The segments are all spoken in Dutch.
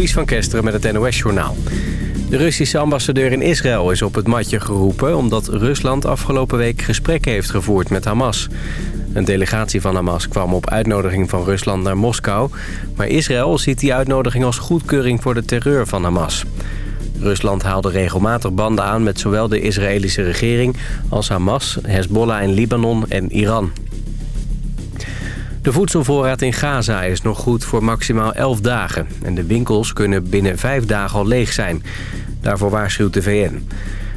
Ties van Kesteren met het NOS-journaal. De Russische ambassadeur in Israël is op het matje geroepen... omdat Rusland afgelopen week gesprekken heeft gevoerd met Hamas. Een delegatie van Hamas kwam op uitnodiging van Rusland naar Moskou... maar Israël ziet die uitnodiging als goedkeuring voor de terreur van Hamas. Rusland haalde regelmatig banden aan met zowel de Israëlische regering... als Hamas, Hezbollah in Libanon en Iran. De voedselvoorraad in Gaza is nog goed voor maximaal 11 dagen. En de winkels kunnen binnen 5 dagen al leeg zijn. Daarvoor waarschuwt de VN.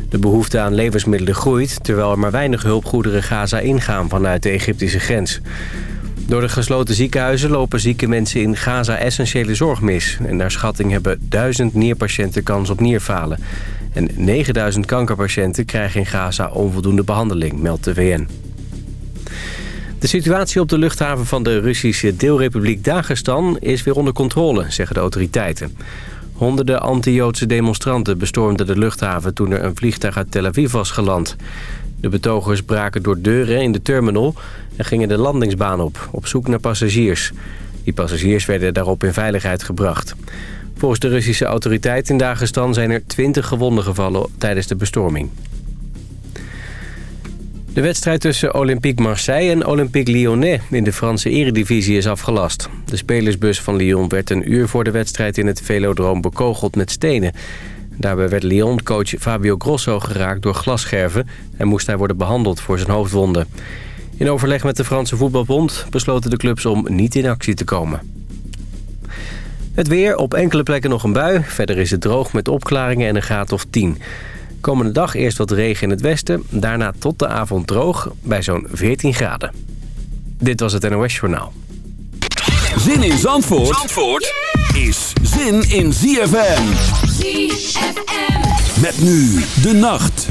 De behoefte aan levensmiddelen groeit... terwijl er maar weinig hulpgoederen Gaza ingaan vanuit de Egyptische grens. Door de gesloten ziekenhuizen lopen zieke mensen in Gaza essentiële zorg mis. En naar schatting hebben duizend nierpatiënten kans op nierfalen. En 9000 kankerpatiënten krijgen in Gaza onvoldoende behandeling, meldt de VN. De situatie op de luchthaven van de Russische deelrepubliek Dagestan is weer onder controle, zeggen de autoriteiten. Honderden anti-Joodse demonstranten bestormden de luchthaven toen er een vliegtuig uit Tel Aviv was geland. De betogers braken door deuren in de terminal en gingen de landingsbaan op, op zoek naar passagiers. Die passagiers werden daarop in veiligheid gebracht. Volgens de Russische autoriteiten in Dagestan zijn er 20 gewonden gevallen tijdens de bestorming. De wedstrijd tussen Olympique Marseille en Olympique Lyonnais in de Franse eredivisie is afgelast. De spelersbus van Lyon werd een uur voor de wedstrijd in het velodroom bekogeld met stenen. Daarbij werd Lyon-coach Fabio Grosso geraakt door glasscherven... en moest hij worden behandeld voor zijn hoofdwonden. In overleg met de Franse voetbalbond besloten de clubs om niet in actie te komen. Het weer, op enkele plekken nog een bui. Verder is het droog met opklaringen en een graad of 10. Komende dag eerst wat regen in het westen, daarna tot de avond droog bij zo'n 14 graden. Dit was het NOS Journaal. Zin in Zandvoort, Zandvoort is zin in ZFM. ZFM. Met nu de nacht.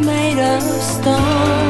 made of stone.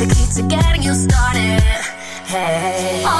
the key to getting you started. Hey. Oh.